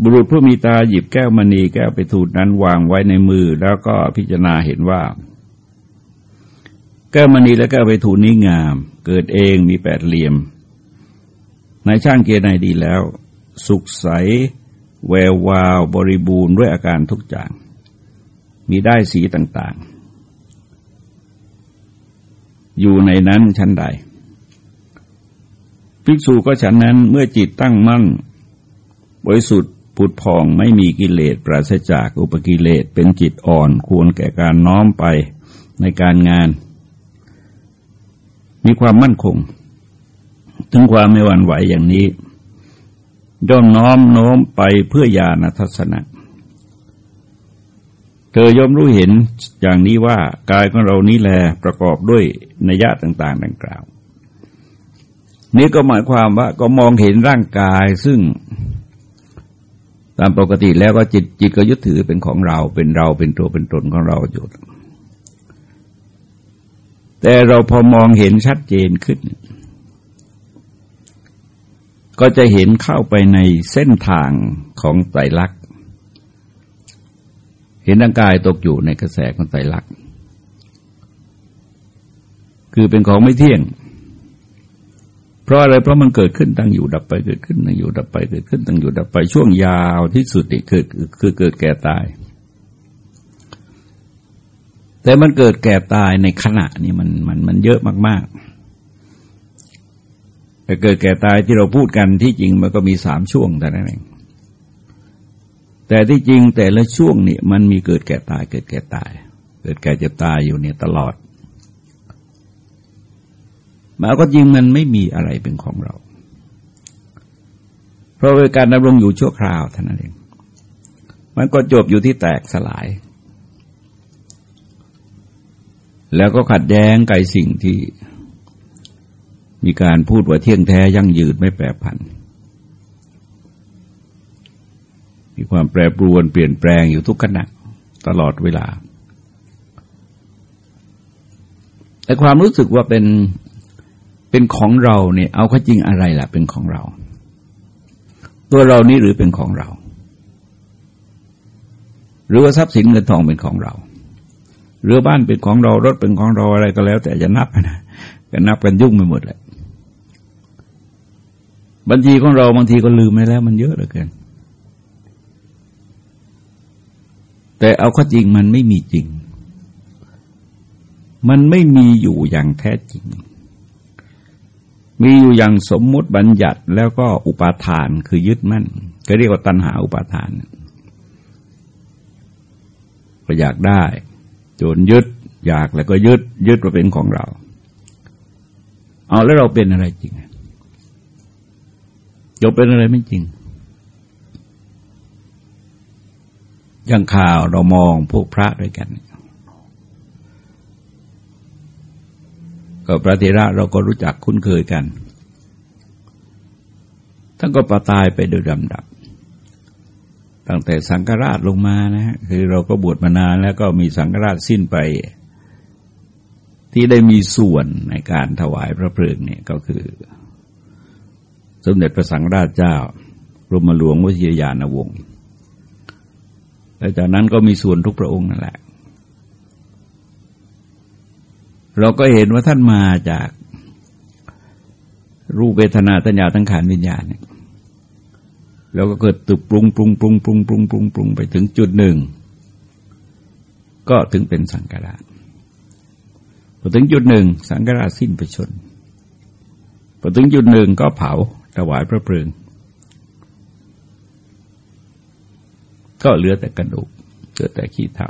บุรุษผู้มีตาหยิบแก้วมณีแก้วไปทูดนั้นวางไว้ในมือ แล้วก็พิจารณาเห็นว่า แก้วมณีและแก้วไปทูนี้งาม เกิดเองมีแปดเหลี่ยมนายช่างเกียร์ในดีแล้ว สุขใส แวววาว บริบูรณ์ด้วยอาการทุกอย่าง มีได้สีต่างๆ อยู่ในนั้นชั้นใด ภิกษุก็ฉันนั้นเมื่อจิตตั้งมั่นบริสุทธิ์ผุดผ่องไม่มีกิเลสปราศจากอุปกิเลสเป็นจิตอ่อนควรแก่การน้อมไปในการงาน มีความมั่นคง ถึงความไม่หวั่นไหวอย่างนี้ย่อมน้อมโน้มไปเพื่อญาณทัศนะ เธอยอมรู้เห็นอย่างนี้ว่ากายของเรานี้แลประกอบด้วยนัยะต่าง ๆ ดังกล่าว นี่ก็หมายความว่าก็มองเห็นร่างกายซึ่งตามปกติแล้วก็จิตจิตก็ยึดถือเป็นของเราเป็นเราเป็นตัวเป็นตนของเราอยู่ แต่เราพอมองเห็นชัดเจนขึ้น ก็จะเห็นเข้าไปในเส้นทางของไตรลักษณ เห็นร่างกายตกอยู่ในกระแสของไตรลักษณ์คือเป็นของไม่เที่ยง เพราะอะไรเพราะมันเกิดขึ้นตั้งอยู่ดับไปเกิดขึ้นตั้งอยู่ดับไปเกิดขึ้นตั้งอยู่ดับไปช่วงยาวที่สุดนี่คือคือเกิดแก่ตาย แต่มันเกิดแก่ตายในขณะนี้มันมันมันเยอะมากๆแต่เกิดแก่ตายที่เราพูดกันที่จริงมันก็มีสามช่วงแต่นั้นเอง แต่ที่จริงแต่ละช่วงนี่มันมีเกิดแก่ตายเกิดแก่ตาย เกิดแก่เจ็บตายอยู่เนี่ยตลอดมาก็จริงมันไม่มีอะไรเป็นของเรา เพราะเป็นการดำรงอยู่ชั่วคราวเท่านั้นเอง มันก็จบอยู่ที่แตกสลาย แล้วก็ขัดแย้งไกสิ่งที่มีการพูดว่าเที่ยงแท้ยั่งยืนไม่แปรผัน มีความแปรปรวนเปลี่ยนแปลงอยู่ทุกขณะตลอดเวลา แต่ความรู้สึกว่าเป็นเป็นของเราเนี่ยเอาข้อจริงอะไรล่ะ เป็นของเรา ตัวเรานี่หรือเป็นของเรา หรือว่าทรัพย์สินเงินทองเป็นของเราเรือบ้านเป็นของเรารถเป็นของเราอะไรก็แล้ว แต่จะนับนะก็นับกันยุ่งไปหมดเลยบัญชีของเราบางทีก็ลืมไปแล้ว มันเยอะเหลือเกิน แต่เอาข้อจริงมันไม่มีจริง มันไม่มีอยู่อย่างแท้จริง มีอยู่อย่างสมมุติบัญญัติแล้วก็อุปาทานคือยึดมั่นก็เรียกว่าตัณหาอุปาทานก็อยากได้จนยึด อยากแล้วก็ยึด ยึดว่าเป็นของเรา เอาแล้วเราเป็นอะไรจริงจบเป็นอะไรไม่จริง อย่างข่าวเรามองพวกพระด้วยกัน ก็พระเถระเราก็รู้จักคุ้นเคยกัน ท่านก็ประตายไปโดยลำดับ ตั้งแต่สังฆราชลงมานะฮะคือเราก็บวชมานานแล้วก็มีสังฆราชสิ้นไป ที่ได้มีส่วนในการถวายพระเพลิงเนี่ยก็คือ สมเด็จพระสังฆราชเจ้า รมหลวงวชิรยานวงศ์ และจากนั้นก็มีส่วนทุกพระองค์นั่นแหละ เราก็เห็นว่าท่านมาจากรูปเวทนาตัญญาตั้งขานวิญญาณเนี่ยแล้วก็เกิดตึกปรุงปรุงปรุงปรุงปรุงปรุงปรุงไปถึงจุดหนึ่ง ก็ถึงเป็นสังกัดพอถึงจุดหนึ่ง สังกัดสิ้นไปชนพอถึงจุดหนึ่งก็เผาถวายพระเพลิง ก็เหลือแต่กระดูกเหลือแต่ขี้เถ้า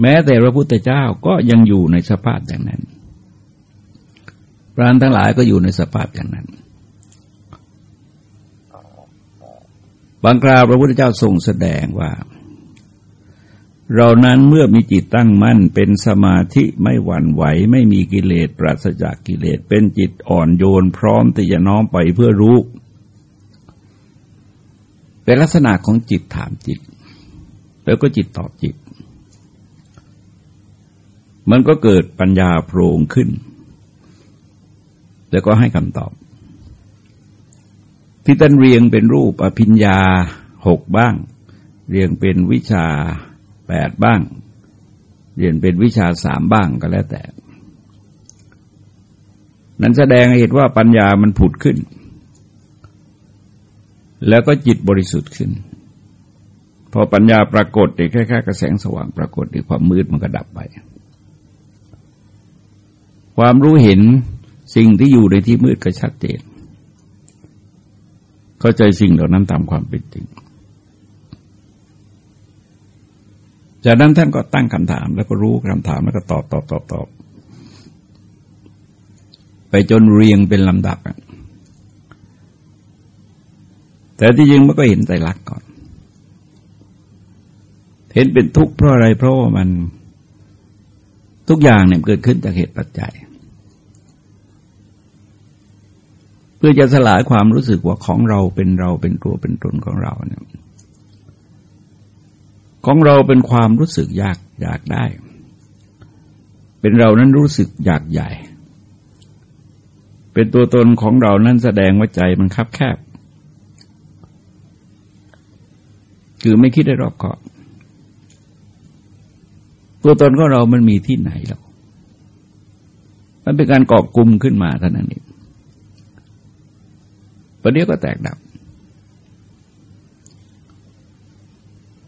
แม้แต่พระพุทธเจ้าก็ยังอยู่ในสภาพอย่างนั้นพระนทั้งหลายก็อยู่ในสภาพอย่างนั้น บางคราวพระพุทธเจ้าทรงแสดงว่า เรานั้นเมื่อมีจิตตั้งมั่นเป็นสมาธิไม่หวั่นไหว ไม่มีกิเลสปราศจากกิเลสเป็นจิตอ่อนโยนพร้อมที่จะน้อมไปเพื่อรู้ เป็นลักษณะของจิตถามจิต แล้วก็จิตตอบจิต มันก็เกิดปัญญาโพรงขึ้น แล้วก็ให้คำตอบ ที่ท่านเรียงเป็นรูปอภิญญาหกบ้าง เรียงเป็นวิชาแปดบ้าง เรียนเป็นวิชาสามบ้างก็แล้วแต่ นั้นแสดงเห็นว่าปัญญามันผุดขึ้น แล้วก็จิตบริสุทธิ์ขึ้น พอปัญญาปรากฏเด็กแค่แค่กระแสงสว่างปรากฏในความมืดมันก็ดับไป ความรู้เห็นสิ่งที่อยู่ในที่มืดก็ชัดเจน เข้าใจสิ่งเหล่านั้นตามความเป็นจริง จากนั้นท่านก็ตั้งคำถามแล้วก็รู้คำถามแล้วก็ตอบตอบตอบตอบไปจนเรียงเป็นลำดับ แต่ที่จริงมันก็เห็นใจรักก่อน เห็นเป็นทุกข์เพราะอะไรเพราะว่ามันทุกอย่างเนี่ยเกิดขึ้นจากเหตุปัจจัย เพื่อจะสลายความรู้สึกว่าของเราเป็นเราเป็นตัวเป็นตนของเราเนี่ยของเราเป็นความรู้สึกอยากอยากได้ เป็นเรานั้นรู้สึกอยากใหญ่ เป็นตัวตนของเรานั้นแสดงว่าใจมันคับแคบ คือไม่คิดได้รอบคอบตัวตนของเรามันมีที่ไหนหรอกมันเป็นการกอบกลุ่มขึ้นมาเท่านั้นเองประเดี๋ยวก็แตกดับ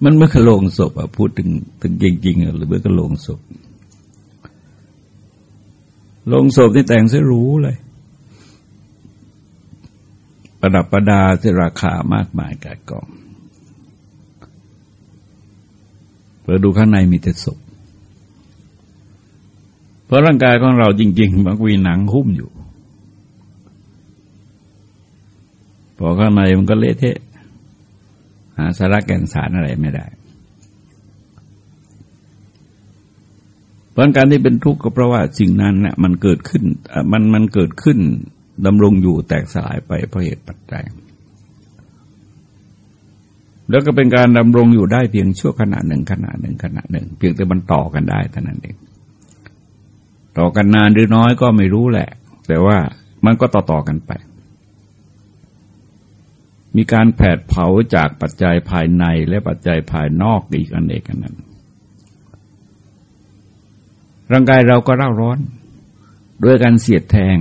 มันเมื่อกระโลงศพอะพูดถึงถึงจริงๆหรือเมื่อกระโลงศพลงศพที่แต่งเสียรู้เลย ประดับประดาที่ราคามากมายกายกอง เปิดดูข้างในมีแต่ศพเพราะร่างกายของเราจริง ๆ มันมีหนังหุ้มอยู่ พอข้างในมันก็เละเทะ หาสาระแก่นสารอะไรไม่ได้เพราะการที่เป็นทุกข์ก็เพราะว่าสิ่งนั้นเนี่ยมันเกิดขึ้นมันมันเกิดขึ้นดำรงอยู่แตกสลายไปเพราะเหตุปัจจัย แล้วก็เป็นการดำรงอยู่ได้เพียงชั่วขณะหนึ่งขณะหนึ่งขณะหนึ่ง เพียงแต่มันต่อกันได้เท่านั้นเอง ต่อกันนานหรือน้อยก็ไม่รู้แหละ แต่ว่ามันก็ต่อต่อกันไป มีการแผดเผาจากปัจจัยภายในและปัจจัยภายนอกอีกอันเอกกันนั้น ร่างกายเราก็เร่าร้อน ด้วยการเสียดแทง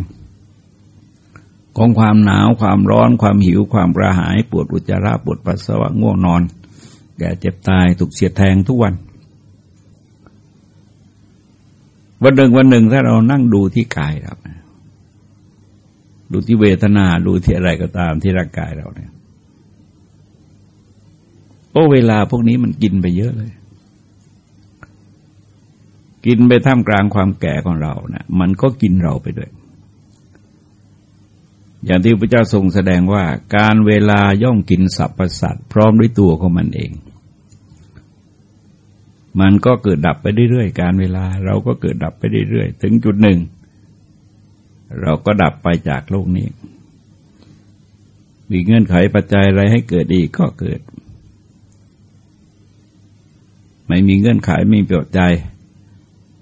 ของความหนาวความร้อนความหิวความกระหายปวดอุจจาระปวดปัสสาวะง่วงนอน แก่เจ็บตายถูกเสียดแทงทุกวัน วันหนึ่งวันหนึ่งถ้าเรานั่งดูที่กายเราดูที่เวทนาดูที่อะไรก็ตามที่ร่างกายเราเนี่ยโอ้เวลาพวกนี้มันกินไปเยอะเลย กินไปท่ามกลางความแก่ของเรานะมันก็กินเราไปด้วย อย่างที่พระเจ้าทรงแสดงว่าการเวลาย่อมกินสรรพสัตว์พร้อมด้วยตัวของมันเอง มันก็เกิดดับไปเรื่อยๆ การเวลาเราก็เกิดดับไปเรื่อยๆ ถึงจุดหนึ่ง เราก็ดับไปจากโลกนี้ มีเงื่อนไขปัจจัยอะไรให้เกิดอีกก็เกิด ไม่มีเงื่อนไขไม่มีปัจจัย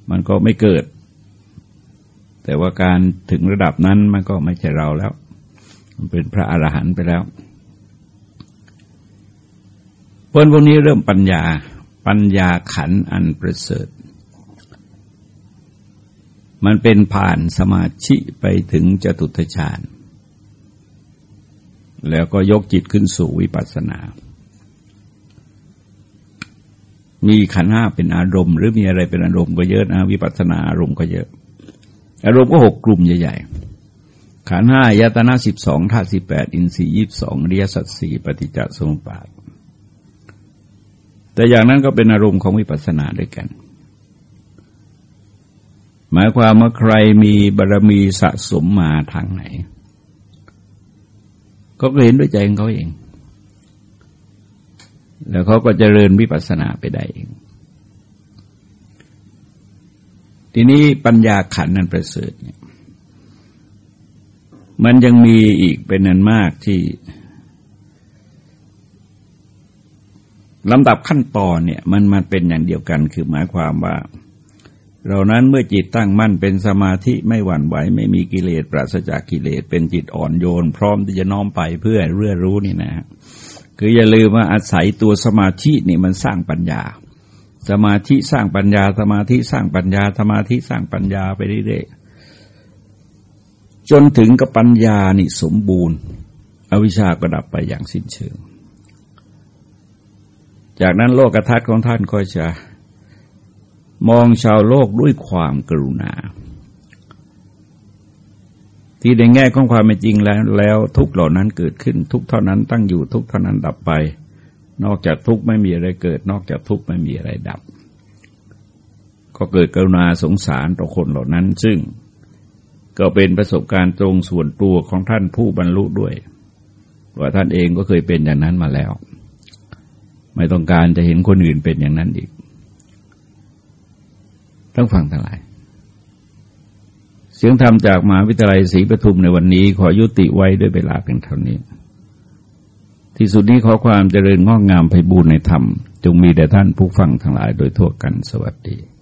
มันก็ไม่เกิดแต่ว่าการถึงระดับนั้นมันก็ไม่ใช่เราแล้ว มันเป็นพระอรหันต์ไปแล้วพนพวกนี้เริ่มปัญญา ปัญญาขันอันประเสริฐ มันเป็นผ่านสมาธิไปถึงจตุตฌานแล้วก็ยกจิตขึ้นสู่วิปัสสนา มีขันห้าเป็นอารมณ์ หรือมีอะไรเป็นอารมณ์ก็เยอะนะ วิปัสสนาอารมณ์ก็เยอะ อารมณ์ก็หกกลุ่มใหญ่ๆ ขันห้ายตนาสิบสองธาตุสิบแปดอินทรีย์ยี่สองเรียสัตสีปฏิจจสมุปบาท แต่อย่างนั้นก็เป็นอารมณ์ของวิปัสสนาด้วยกัน หมายความว่าใครมีบารรมีสะสมมาทางไหน ก็เห็นด้วยใจของเขาเอง แล้วเขาก็จเจริญวิปัสสนาไปได้เองทีนี้ปัญญาขันนั้นประเสริฐเนี่ย มันยังมีอีกเป็นนันมากที่ลำดับขั้นตอนเนี่ยมันมันเป็นอย่างเดียวกันคือหมายความว่า เรานั้นเมื่อจิตตั้งมั่นเป็นสมาธิไม่หวั่นไหวไม่มีกิเลสปราศจากกิเลสเป็นจิตอ่อนโยน พร้อมที่จะน้อมไปเพื่อเรื่อรู้นี่นะคืออย่าลืมว่าอาศัยตัวสมาธินี่มันสร้างปัญญา สมาธิสร้างปัญญา สมาธิสร้างปัญญา สมาธิสร้างปัญญาไปเรื่อย จนถึงกับปัญญานี่สมบูรณ์ อวิชชาก็ดับไปอย่างสิ้นเชิง จากนั้นโลกทัศน์ของท่านก็จะมองชาวโลกด้วยความกรุณา ที่ในแง่ของความเป็นจริงแล้วแล้วทุกเหล่านั้นเกิดขึ้น ทุกเท่านั้นตั้งอยู่ทุกเท่านั้นดับไป นอกจากทุกไม่มีอะไรเกิด นอกจากทุกไม่มีอะไรดับ ก็เกิดกรุณาสงสารต่อคนเหล่านั้น ซึ่ง ก็เป็นประสบการณ์ตรงส่วนตัวของท่านผู้บรรลุด้วย ว่าท่านเองก็เคยเป็นอย่างนั้นมาแล้ว ไม่ต้องการจะเห็นคนอื่นเป็นอย่างนั้นอีกต้องฟังทั้งหลาย เสียงธรรมจากมหาวิทยาลัยศรีปทุมในวันนี้ขอยุติไว้ด้วยเวลาเพียงเท่านี้ ที่สุดนี้ขอความเจริญงอกงามไพบูรณในธรรม จงมีแด่ท่านผู้ฟังทั้งหลายโดยทั่วกันสวัสดี